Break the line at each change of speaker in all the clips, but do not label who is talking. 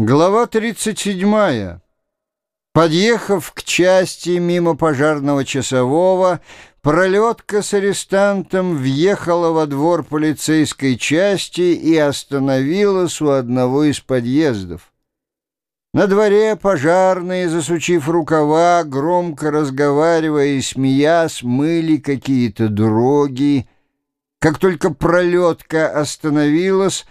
Глава 37. Подъехав к части мимо пожарного часового, пролетка с арестантом въехала во двор полицейской части и остановилась у одного из подъездов. На дворе пожарные, засучив рукава, громко разговаривая и смеясь, мыли какие-то дороги. Как только пролетка остановилась,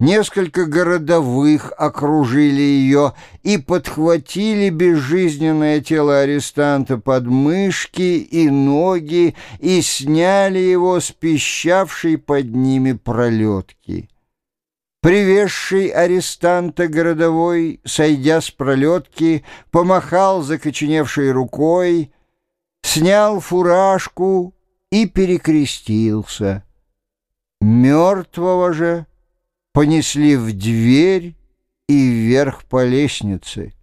Несколько городовых окружили ее и подхватили безжизненное тело арестанта под мышки и ноги и сняли его с пищавшей под ними пролетки. Привезший арестанта городовой, сойдя с пролетки, помахал закоченевшей рукой, снял фуражку и перекрестился. Мертвого же понесли в дверь и вверх по лестнице.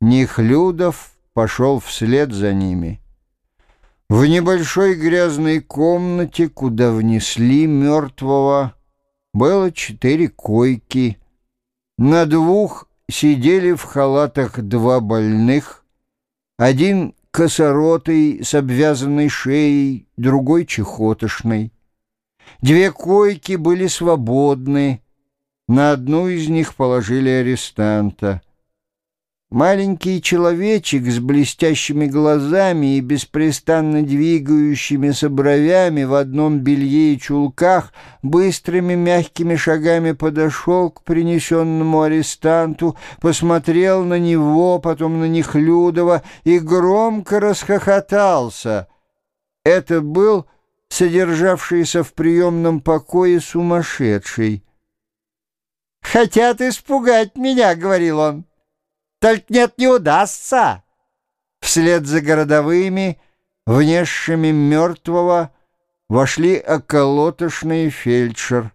Нехлюдов пошел вслед за ними. В небольшой грязной комнате, куда внесли мертвого, было четыре койки. На двух сидели в халатах два больных, один косоротый с обвязанной шеей, другой чехотошный. Две койки были свободны. На одну из них положили арестанта. Маленький человечек с блестящими глазами и беспрестанно двигающимися бровями в одном белье и чулках быстрыми мягкими шагами подошел к принесенному арестанту, посмотрел на него, потом на Нехлюдова и громко расхохотался. Это был содержавшийся в приемном покое сумасшедший. «Хотят испугать меня», — говорил он. «Только нет, не удастся». Вслед за городовыми, внесшими мертвого, вошли околотошный фельдшер.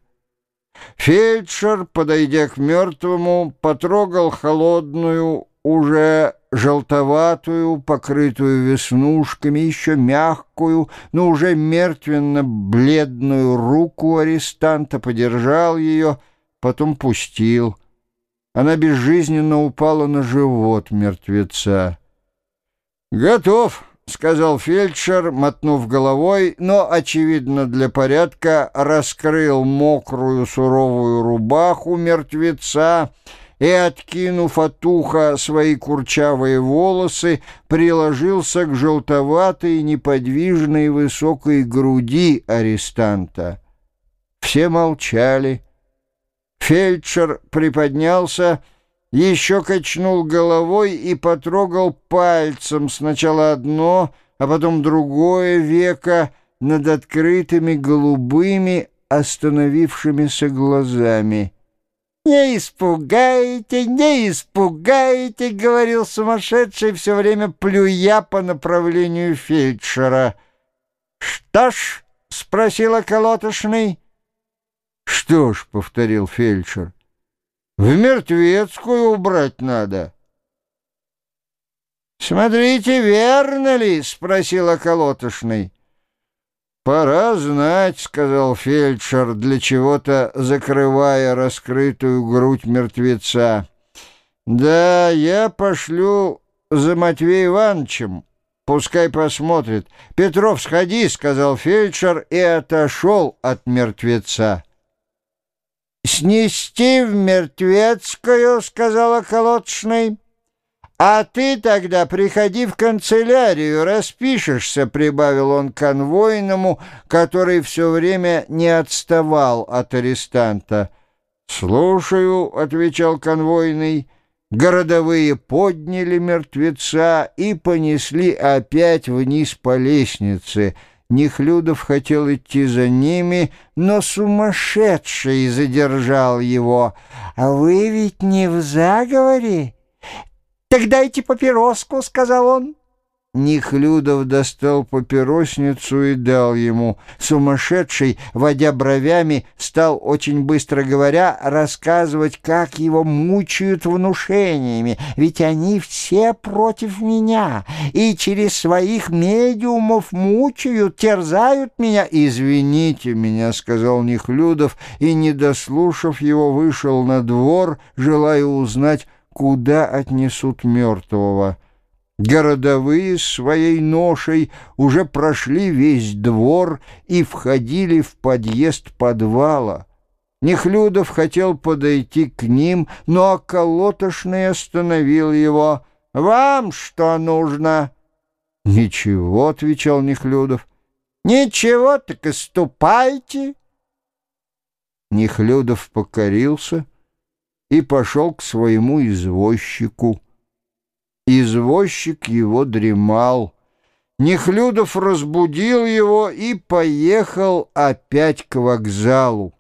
Фельдшер, подойдя к мертвому, потрогал холодную, уже желтоватую, покрытую веснушками, еще мягкую, но уже мертвенно-бледную руку арестанта, подержал ее, потом пустил. Она безжизненно упала на живот мертвеца. «Готов», — сказал фельдшер, мотнув головой, но, очевидно, для порядка раскрыл мокрую суровую рубаху мертвеца и, откинув от уха свои курчавые волосы, приложился к желтоватой неподвижной высокой груди арестанта. Все молчали. Фельдшер приподнялся, еще качнул головой и потрогал пальцем сначала одно, а потом другое веко над открытыми голубыми остановившимися глазами. «Не испугайте, не испугайте», — говорил сумасшедший, все время плюя по направлению фельдшера. «Что ж?» — спросил околотошный. «Что ж?» — повторил фельдшер. «В мертвецкую убрать надо». «Смотрите, верно ли?» — спросил околотошный. «Пора знать», — сказал фельдшер, для чего-то закрывая раскрытую грудь мертвеца. «Да, я пошлю за Матвеем Ивановичем. Пускай посмотрит. Петров, сходи», — сказал фельдшер и отошел от мертвеца. «Снести в мертвецкую», — сказала колодочный. «А ты тогда приходи в канцелярию, распишешься», — прибавил он конвойному, который все время не отставал от арестанта. «Слушаю», — отвечал конвойный. Городовые подняли мертвеца и понесли опять вниз по лестнице. Нехлюдов хотел идти за ними, но сумасшедший задержал его. «А вы ведь не в заговоре?» «Так дайте папироску», — сказал он. Нихлюдов достал папиросницу и дал ему. Сумасшедший, водя бровями, стал, очень быстро говоря, рассказывать, как его мучают внушениями, ведь они все против меня, и через своих медиумов мучают, терзают меня. «Извините меня», — сказал Нихлюдов, и, не дослушав его, вышел на двор, желая узнать, куда отнесут мертвого. Городовые своей ношей уже прошли весь двор и входили в подъезд подвала. Нехлюдов хотел подойти к ним, но околотошный остановил его. «Вам что нужно?» «Ничего», — отвечал Нехлюдов. «Ничего, так и ступайте». Нехлюдов покорился и пошел к своему извозчику. Извозчик его дремал. Нехлюдов разбудил его и поехал опять к вокзалу.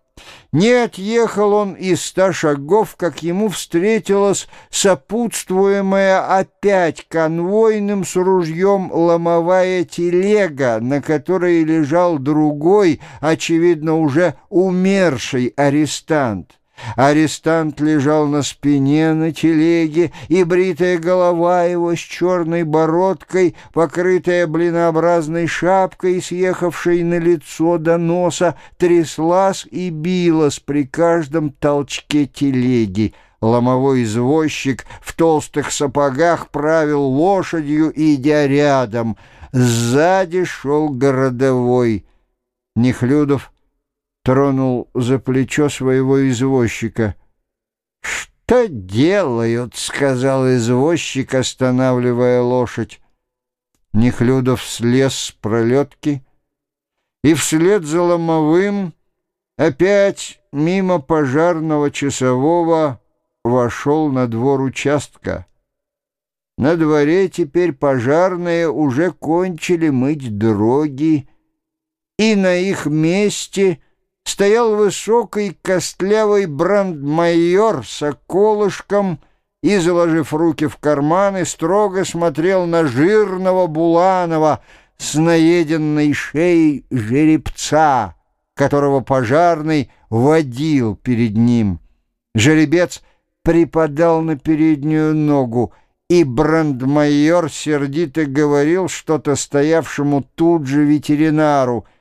Не отъехал он из ста шагов, как ему встретилась сопутствуемая опять конвойным с ружьем ломовая телега, на которой лежал другой, очевидно, уже умерший арестант. Арестант лежал на спине на телеге, и бритая голова его с черной бородкой, покрытая блинообразной шапкой, съехавшей на лицо до носа, тряслась и билась при каждом толчке телеги. Ломовой извозчик в толстых сапогах правил лошадью, идя рядом. Сзади шел городовой. Нехлюдов тронул за плечо своего извозчика. «Что делают?» — сказал извозчик, останавливая лошадь. Нехлюдов слез с пролетки и вслед за ломовым опять мимо пожарного часового вошел на двор участка. На дворе теперь пожарные уже кончили мыть дороги, и на их месте — стоял высокий костлявый брандмайор с околышком и, заложив руки в карманы, строго смотрел на жирного Буланова с наеденной шеей жеребца, которого пожарный водил перед ним. Жеребец припадал на переднюю ногу, и брандмайор сердито говорил что-то стоявшему тут же ветеринару —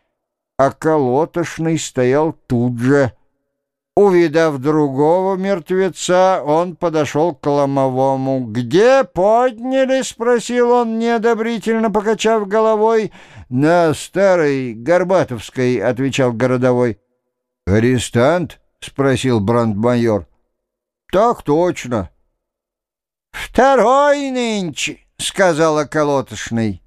а колотошный стоял тут же. Увидав другого мертвеца, он подошел к ломовому. «Где подняли?» — спросил он, неодобрительно покачав головой. «На старой Горбатовской», — отвечал городовой. «Арестант?» — спросил брандмайор. «Так точно». «Второй нынче», — сказал околотошный.